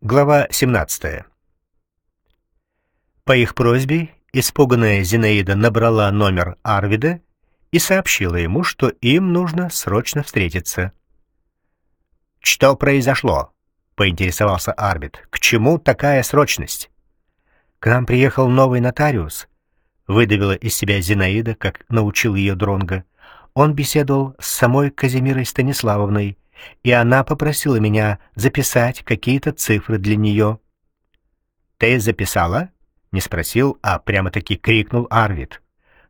Глава 17. По их просьбе испуганная Зинаида набрала номер Арвида и сообщила ему, что им нужно срочно встретиться. «Что произошло?» — поинтересовался Арвид. «К чему такая срочность?» «К нам приехал новый нотариус», — выдавила из себя Зинаида, как научил ее Дронга. Он беседовал с самой Казимирой Станиславовной, и она попросила меня записать какие-то цифры для нее. «Ты записала?» — не спросил, а прямо-таки крикнул Арвид.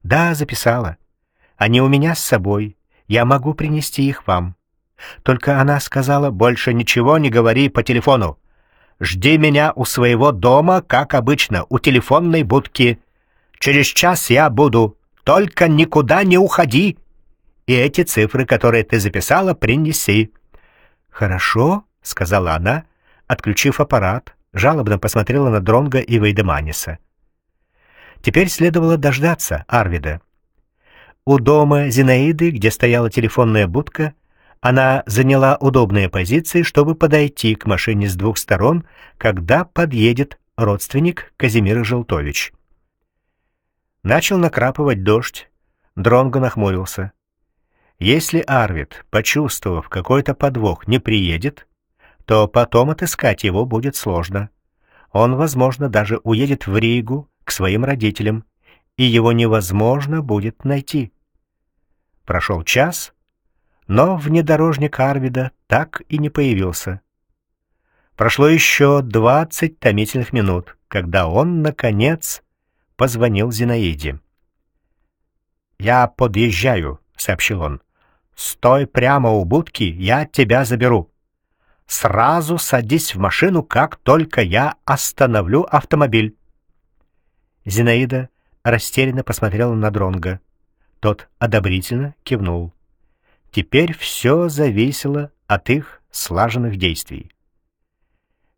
«Да, записала. Они у меня с собой. Я могу принести их вам». Только она сказала, «Больше ничего не говори по телефону. Жди меня у своего дома, как обычно, у телефонной будки. Через час я буду. Только никуда не уходи. И эти цифры, которые ты записала, принеси». «Хорошо», — сказала она, отключив аппарат, жалобно посмотрела на Дронга и Вейдеманиса. Теперь следовало дождаться Арвида. У дома Зинаиды, где стояла телефонная будка, она заняла удобные позиции, чтобы подойти к машине с двух сторон, когда подъедет родственник Казимира Желтович. Начал накрапывать дождь. Дронго нахмурился. Если Арвид, почувствовав какой-то подвох, не приедет, то потом отыскать его будет сложно. Он, возможно, даже уедет в Ригу к своим родителям, и его невозможно будет найти. Прошел час, но внедорожник Арвида так и не появился. Прошло еще двадцать томительных минут, когда он, наконец, позвонил Зинаиде. «Я подъезжаю», — сообщил он. Стой прямо у будки, я тебя заберу. Сразу садись в машину, как только я остановлю автомобиль. Зинаида растерянно посмотрела на Дронга. Тот одобрительно кивнул. Теперь все зависело от их слаженных действий.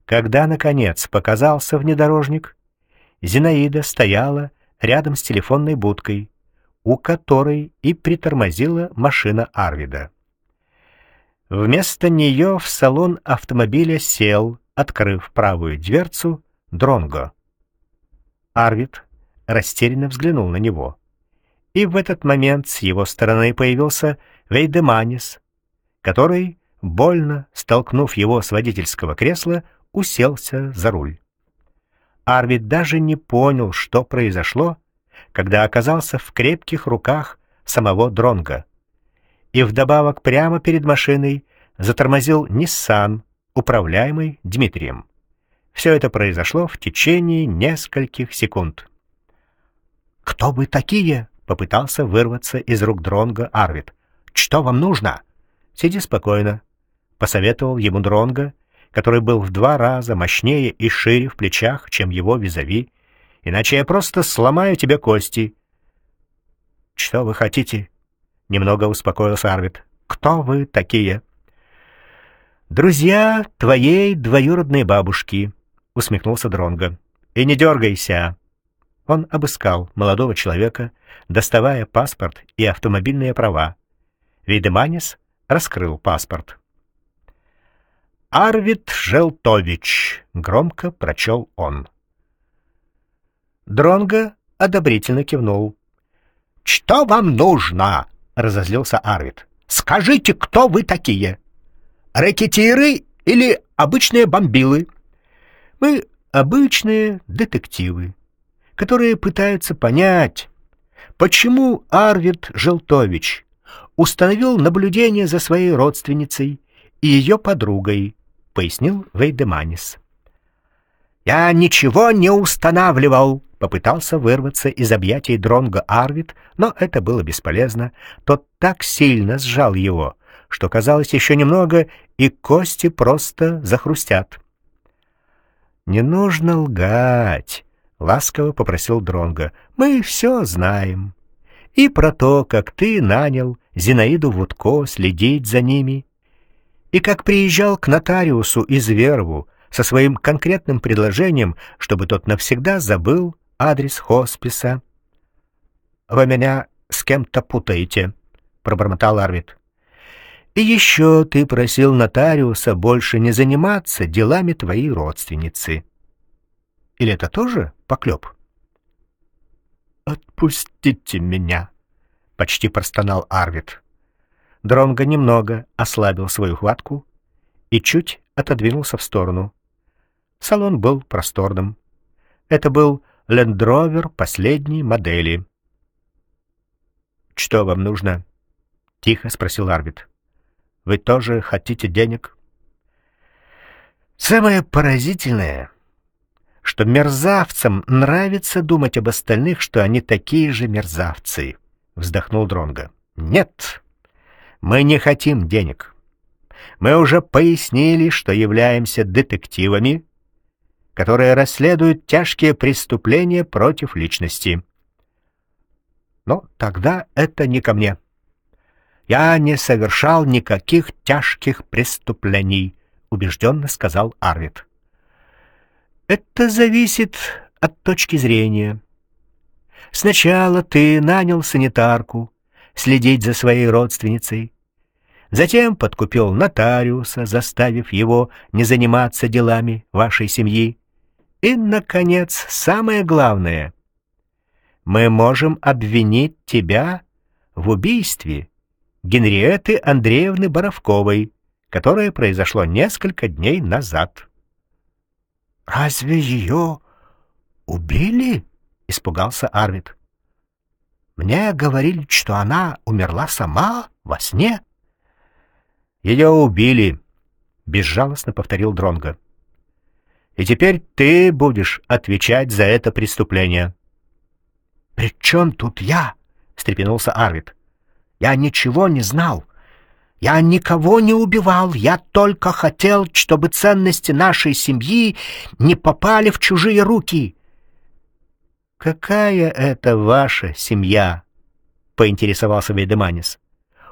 Когда, наконец, показался внедорожник, Зинаида стояла рядом с телефонной будкой, у которой и притормозила машина Арвида. Вместо нее в салон автомобиля сел, открыв правую дверцу, Дронго. Арвид растерянно взглянул на него. И в этот момент с его стороны появился Вейдеманис, который, больно столкнув его с водительского кресла, уселся за руль. Арвид даже не понял, что произошло, когда оказался в крепких руках самого Дронга. И вдобавок прямо перед машиной затормозил Ниссан, управляемый Дмитрием. Все это произошло в течение нескольких секунд. «Кто вы такие?» — попытался вырваться из рук Дронга Арвид. «Что вам нужно?» «Сиди спокойно», — посоветовал ему Дронга, который был в два раза мощнее и шире в плечах, чем его визави, иначе я просто сломаю тебе кости». «Что вы хотите?» — немного успокоился Арвид. «Кто вы такие?» «Друзья твоей двоюродной бабушки», — усмехнулся Дронго. «И не дергайся». Он обыскал молодого человека, доставая паспорт и автомобильные права. Видеманис раскрыл паспорт. «Арвид Желтович», — громко прочел он. Дронго одобрительно кивнул. «Что вам нужно?» — разозлился Арвид. «Скажите, кто вы такие? Рэкетиры или обычные бомбилы?» «Мы обычные детективы, которые пытаются понять, почему Арвид Желтович установил наблюдение за своей родственницей и ее подругой», — пояснил Вейдеманис. «Я ничего не устанавливал», Попытался вырваться из объятий Дронга Арвид, но это было бесполезно. Тот так сильно сжал его, что казалось еще немного, и кости просто захрустят. «Не нужно лгать», — ласково попросил Дронга. «Мы все знаем. И про то, как ты нанял Зинаиду Вудко следить за ними, и как приезжал к нотариусу из Верву со своим конкретным предложением, чтобы тот навсегда забыл адрес хосписа. «Вы меня с кем-то путаете», — пробормотал Арвид. И еще ты просил нотариуса больше не заниматься делами твоей родственницы. Или это тоже поклеп? «Отпустите меня!» — почти простонал Арвид. Дронго немного ослабил свою хватку и чуть отодвинулся в сторону. Салон был просторным. Это был лендровер последней модели. «Что вам нужно?» — тихо спросил Арвид. «Вы тоже хотите денег?» «Самое поразительное, что мерзавцам нравится думать об остальных, что они такие же мерзавцы», — вздохнул Дронго. «Нет, мы не хотим денег. Мы уже пояснили, что являемся детективами, которые расследуют тяжкие преступления против личности. Но тогда это не ко мне. Я не совершал никаких тяжких преступлений, убежденно сказал Арвид. Это зависит от точки зрения. Сначала ты нанял санитарку следить за своей родственницей, затем подкупил нотариуса, заставив его не заниматься делами вашей семьи. И, наконец, самое главное — мы можем обвинить тебя в убийстве Генриеты Андреевны Боровковой, которое произошло несколько дней назад. «Разве ее убили?» — испугался Арвид. «Мне говорили, что она умерла сама во сне». «Ее убили», — безжалостно повторил Дронго. «И теперь ты будешь отвечать за это преступление». «При чем тут я?» — встрепенулся Арвид. «Я ничего не знал. Я никого не убивал. Я только хотел, чтобы ценности нашей семьи не попали в чужие руки». «Какая это ваша семья?» — поинтересовался Вейдеманис.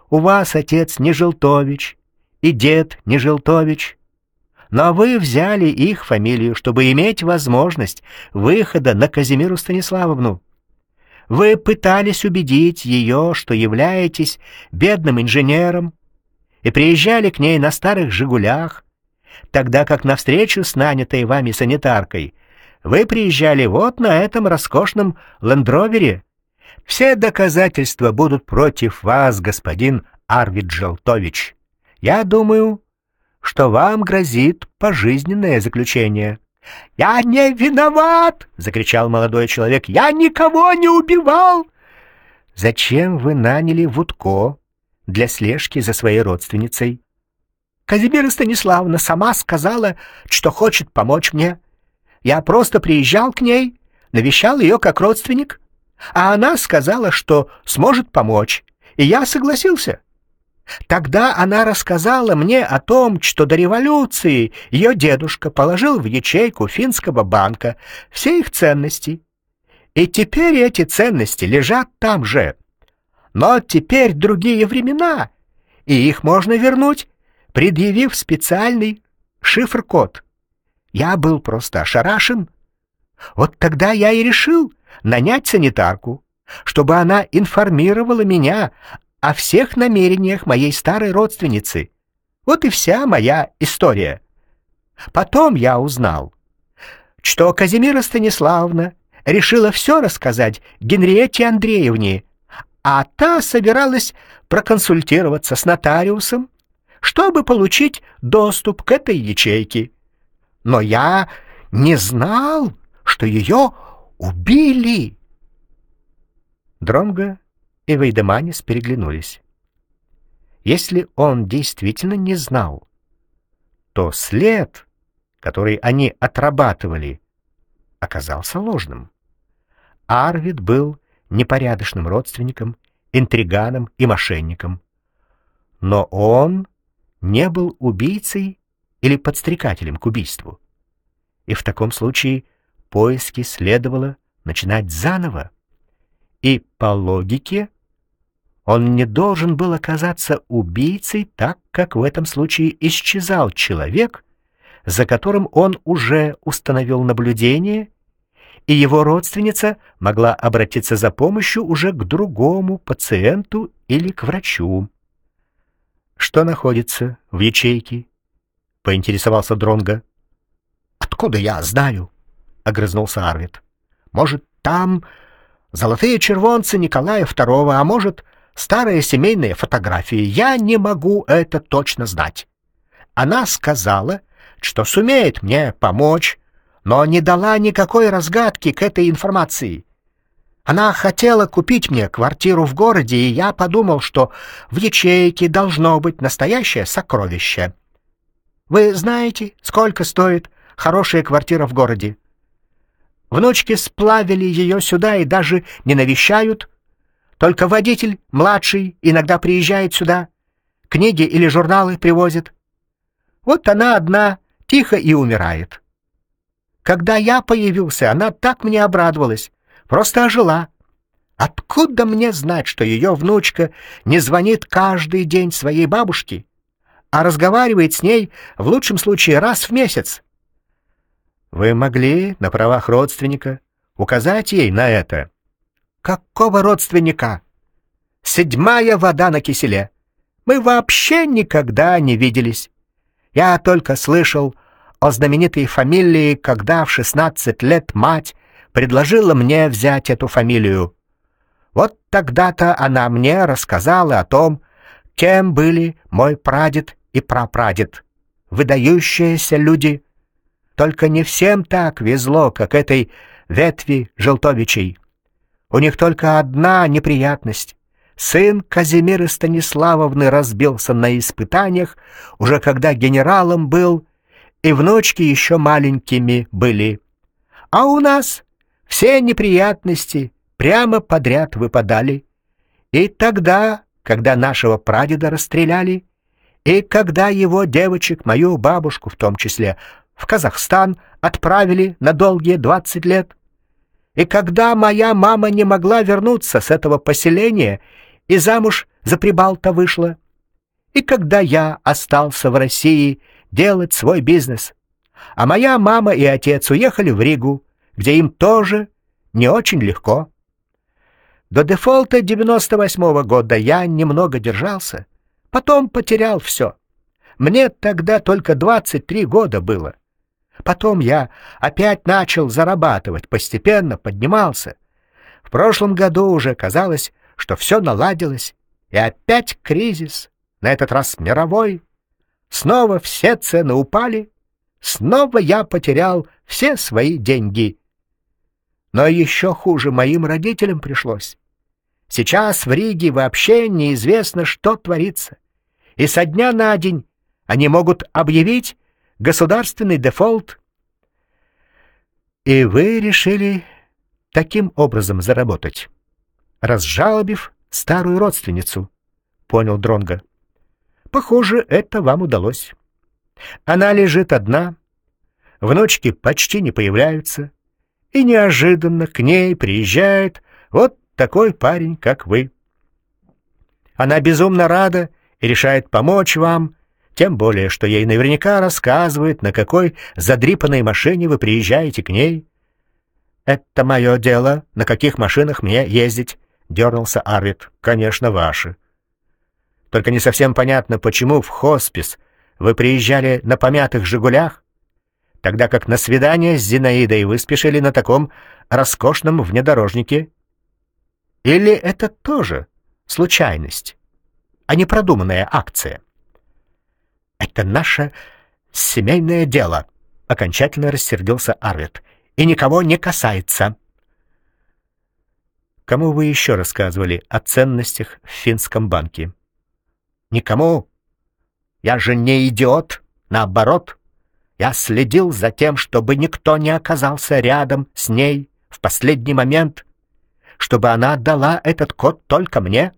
«У вас отец не Желтович и дед не Желтович, но вы взяли их фамилию, чтобы иметь возможность выхода на Казимиру Станиславовну. Вы пытались убедить ее, что являетесь бедным инженером, и приезжали к ней на старых «Жигулях», тогда как на встречу с нанятой вами санитаркой вы приезжали вот на этом роскошном лендровере. Все доказательства будут против вас, господин Арвид Желтович. Я думаю, что вам грозит пожизненное заключение. «Я не виноват!» — закричал молодой человек. «Я никого не убивал!» «Зачем вы наняли Вудко для слежки за своей родственницей?» «Казимира Станиславовна сама сказала, что хочет помочь мне. Я просто приезжал к ней, навещал ее как родственник, а она сказала, что сможет помочь, и я согласился». Тогда она рассказала мне о том, что до революции ее дедушка положил в ячейку финского банка все их ценности. И теперь эти ценности лежат там же. Но теперь другие времена, и их можно вернуть, предъявив специальный шифр-код. Я был просто ошарашен. Вот тогда я и решил нанять санитарку, чтобы она информировала меня о всех намерениях моей старой родственницы. Вот и вся моя история. Потом я узнал, что Казимира Станиславовна решила все рассказать Генриетте Андреевне, а та собиралась проконсультироваться с нотариусом, чтобы получить доступ к этой ячейке. Но я не знал, что ее убили. Дронго и Вейдеманис переглянулись. Если он действительно не знал, то след, который они отрабатывали, оказался ложным. Арвид был непорядочным родственником, интриганом и мошенником. Но он не был убийцей или подстрекателем к убийству. И в таком случае поиски следовало начинать заново. И по логике он не должен был оказаться убийцей, так как в этом случае исчезал человек, за которым он уже установил наблюдение, и его родственница могла обратиться за помощью уже к другому пациенту или к врачу. Что находится в ячейке? поинтересовался Дронга. Откуда я знаю? огрызнулся Арвид. Может, там золотые червонцы Николая II, а может, старые семейные фотографии. Я не могу это точно знать. Она сказала, что сумеет мне помочь, но не дала никакой разгадки к этой информации. Она хотела купить мне квартиру в городе, и я подумал, что в ячейке должно быть настоящее сокровище. Вы знаете, сколько стоит хорошая квартира в городе? Внучки сплавили ее сюда и даже не навещают. Только водитель, младший, иногда приезжает сюда. Книги или журналы привозит. Вот она одна, тихо и умирает. Когда я появился, она так мне обрадовалась. Просто ожила. Откуда мне знать, что ее внучка не звонит каждый день своей бабушке, а разговаривает с ней в лучшем случае раз в месяц? Вы могли на правах родственника указать ей на это? Какого родственника? Седьмая вода на киселе. Мы вообще никогда не виделись. Я только слышал о знаменитой фамилии, когда в шестнадцать лет мать предложила мне взять эту фамилию. Вот тогда-то она мне рассказала о том, кем были мой прадед и прапрадед. Выдающиеся люди. Только не всем так везло, как этой ветви Желтовичей. У них только одна неприятность. Сын Казимиры Станиславовны разбился на испытаниях, уже когда генералом был, и внучки еще маленькими были. А у нас все неприятности прямо подряд выпадали. И тогда, когда нашего прадеда расстреляли, и когда его девочек, мою бабушку в том числе, в Казахстан отправили на долгие двадцать лет, и когда моя мама не могла вернуться с этого поселения и замуж за Прибалта вышла, и когда я остался в России делать свой бизнес, а моя мама и отец уехали в Ригу, где им тоже не очень легко. До дефолта 98-го года я немного держался, потом потерял все. Мне тогда только 23 года было. Потом я опять начал зарабатывать, постепенно поднимался. В прошлом году уже казалось, что все наладилось, и опять кризис, на этот раз мировой. Снова все цены упали, снова я потерял все свои деньги. Но еще хуже моим родителям пришлось. Сейчас в Риге вообще неизвестно, что творится. И со дня на день они могут объявить государственный дефолт. И вы решили таким образом заработать, разжалобив старую родственницу, понял Дронга. Похоже, это вам удалось. Она лежит одна, внучки почти не появляются, и неожиданно к ней приезжает вот такой парень, как вы. Она безумно рада и решает помочь вам, тем более, что ей наверняка рассказывает, на какой задрипанной машине вы приезжаете к ней. «Это мое дело, на каких машинах мне ездить», — дернулся Арвид. «Конечно, ваши». Только не совсем понятно, почему в хоспис вы приезжали на помятых «Жигулях», тогда как на свидание с Зинаидой вы спешили на таком роскошном внедорожнике. Или это тоже случайность, а не продуманная акция? Это наше семейное дело, окончательно рассердился Арвид, и никого не касается. Кому вы еще рассказывали о ценностях в финском банке? Никому. Я же не идиот, наоборот. Я следил за тем, чтобы никто не оказался рядом с ней в последний момент, чтобы она отдала этот код только мне.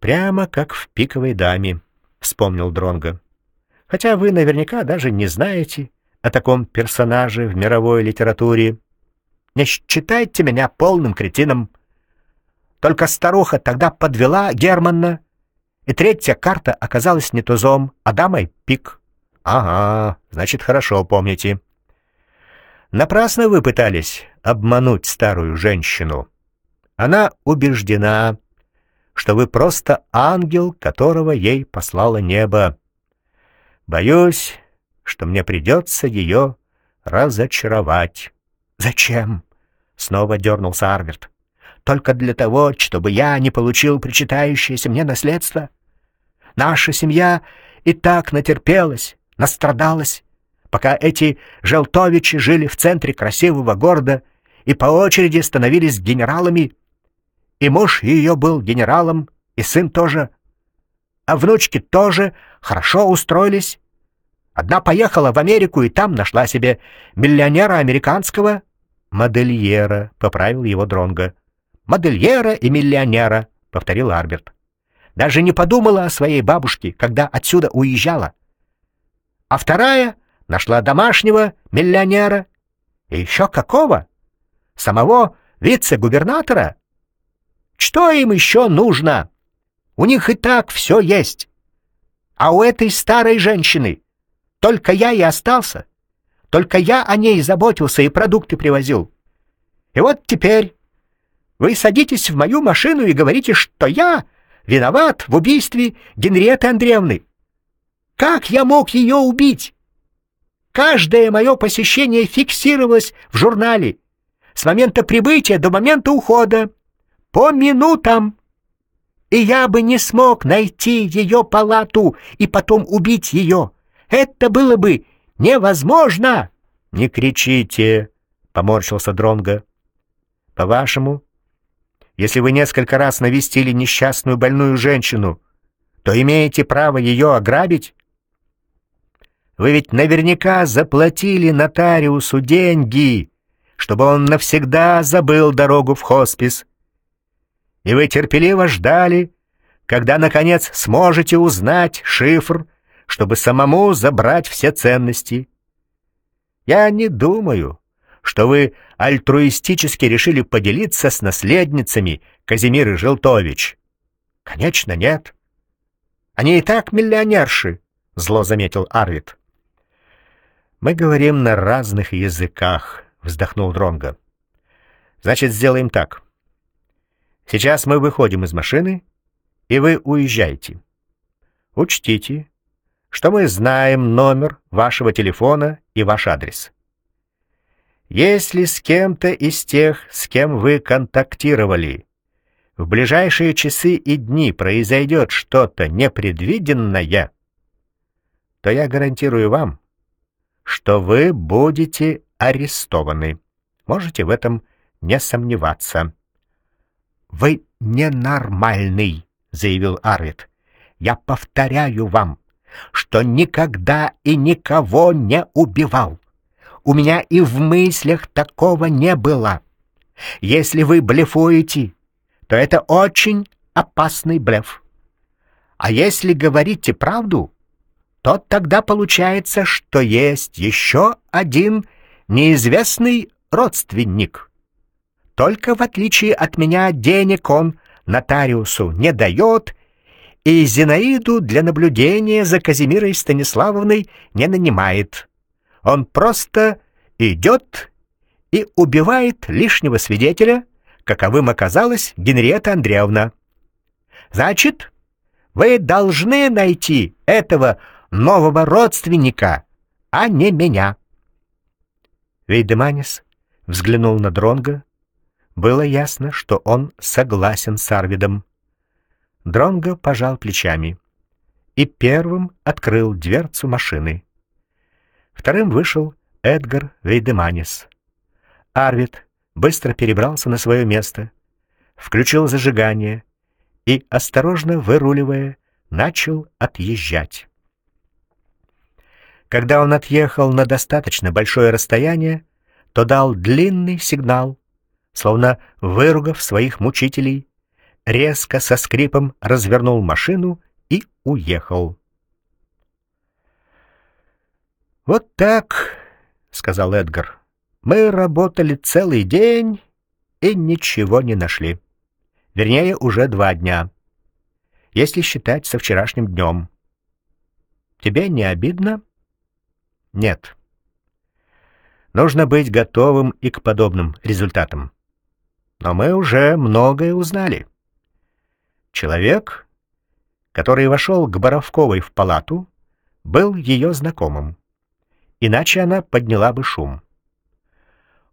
Прямо как в пиковой даме, вспомнил Дронга. Хотя вы наверняка даже не знаете о таком персонаже в мировой литературе. Не считайте меня полным кретином. Только старуха тогда подвела Германна, и третья карта оказалась не тузом, а дамой пик. Ага, значит, хорошо помните. Напрасно вы пытались обмануть старую женщину. Она убеждена, что вы просто ангел, которого ей послало небо. Боюсь, что мне придется ее разочаровать. Зачем? Снова дернулся Арверт. Только для того, чтобы я не получил причитающееся мне наследство? Наша семья и так натерпелась, настрадалась, пока эти Желтовичи жили в центре красивого города и по очереди становились генералами. И муж ее был генералом, и сын тоже. А внучки тоже хорошо устроились. Одна поехала в Америку и там нашла себе миллионера американского, модельера, поправил его Дронга. Модельера и миллионера, повторил Арберт. Даже не подумала о своей бабушке, когда отсюда уезжала. А вторая нашла домашнего миллионера. И еще какого? Самого вице-губернатора. Что им еще нужно? У них и так все есть. А у этой старой женщины только я и остался. Только я о ней заботился и продукты привозил. И вот теперь вы садитесь в мою машину и говорите, что я виноват в убийстве Генриетты Андреевны. Как я мог ее убить? Каждое мое посещение фиксировалось в журнале с момента прибытия до момента ухода, по минутам. И я бы не смог найти ее палату и потом убить ее. Это было бы невозможно. Не кричите, поморщился Дронга. По-вашему, если вы несколько раз навестили несчастную больную женщину, то имеете право ее ограбить? Вы ведь наверняка заплатили нотариусу деньги, чтобы он навсегда забыл дорогу в хоспис. И вы терпеливо ждали, когда, наконец, сможете узнать шифр чтобы самому забрать все ценности. Я не думаю, что вы альтруистически решили поделиться с наследницами Казимиры Желтович. Конечно, нет. Они и так миллионерши, зло заметил Арвид. Мы говорим на разных языках, вздохнул Дронга. Значит, сделаем так. Сейчас мы выходим из машины, и вы уезжаете. Учтите, что мы знаем номер вашего телефона и ваш адрес. Если с кем-то из тех, с кем вы контактировали, в ближайшие часы и дни произойдет что-то непредвиденное, то я гарантирую вам, что вы будете арестованы. Можете в этом не сомневаться. «Вы ненормальный», — заявил Арвид. «Я повторяю вам, что никогда и никого не убивал. У меня и в мыслях такого не было. Если вы блефуете, то это очень опасный блеф. А если говорите правду, то тогда получается, что есть еще один неизвестный родственник. Только в отличие от меня денег он нотариусу не дает и Зинаиду для наблюдения за Казимирой Станиславовной не нанимает. Он просто идет и убивает лишнего свидетеля, каковым оказалась Генриетта Андреевна. Значит, вы должны найти этого нового родственника, а не меня. Вейдеманис взглянул на Дронга. Было ясно, что он согласен с Арвидом. Дронго пожал плечами и первым открыл дверцу машины. Вторым вышел Эдгар Вейдеманис. Арвид быстро перебрался на свое место, включил зажигание и, осторожно выруливая, начал отъезжать. Когда он отъехал на достаточно большое расстояние, то дал длинный сигнал, словно выругав своих мучителей, резко со скрипом развернул машину и уехал. «Вот так», — сказал Эдгар, — «мы работали целый день и ничего не нашли. Вернее, уже два дня, если считать со вчерашним днем. Тебе не обидно?» «Нет». Нужно быть готовым и к подобным результатам. Но мы уже многое узнали. Человек, который вошел к Боровковой в палату, был ее знакомым. Иначе она подняла бы шум.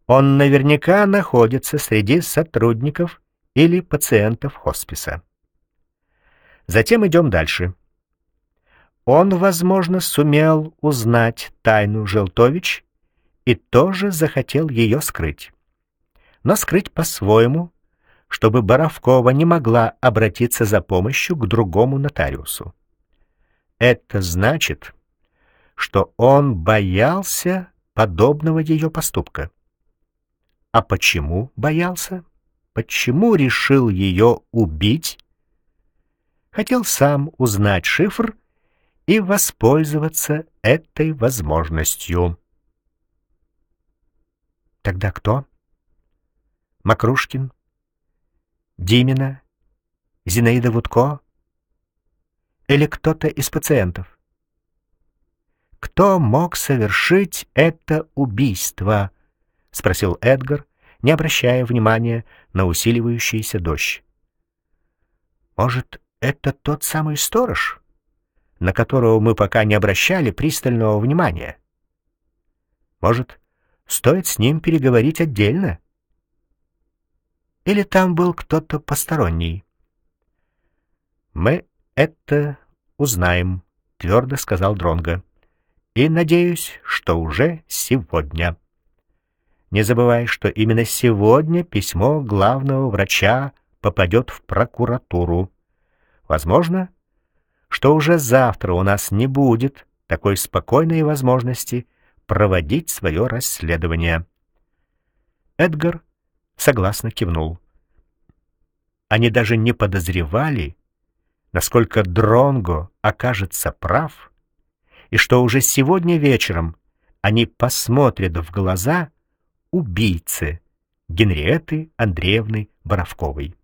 Он наверняка находится среди сотрудников или пациентов хосписа. Затем идем дальше. Он, возможно, сумел узнать тайну Желтович и тоже захотел ее скрыть. Но скрыть по-своему, чтобы Боровкова не могла обратиться за помощью к другому нотариусу. Это значит, что он боялся подобного ее поступка. А почему боялся? Почему решил ее убить? Хотел сам узнать шифр и воспользоваться этой возможностью. Тогда кто? Макрушкин? Димина? Зинаида Вудко? Или кто-то из пациентов? Кто мог совершить это убийство? спросил Эдгар, не обращая внимания на усиливающийся дождь. Может, это тот самый сторож, на которого мы пока не обращали пристального внимания? Может, стоит с ним переговорить отдельно? Или там был кто-то посторонний? Мы это узнаем, твердо сказал Дронга. И надеюсь, что уже сегодня. Не забывай, что именно сегодня письмо главного врача попадет в прокуратуру. Возможно, что уже завтра у нас не будет такой спокойной возможности проводить свое расследование. Эдгар согласно кивнул. Они даже не подозревали, насколько Дронго окажется прав, и что уже сегодня вечером они посмотрят в глаза убийце Генриетты Андреевны Боровковой.